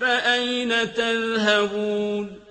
فَأَيْنَ تَذْهَبُونَ؟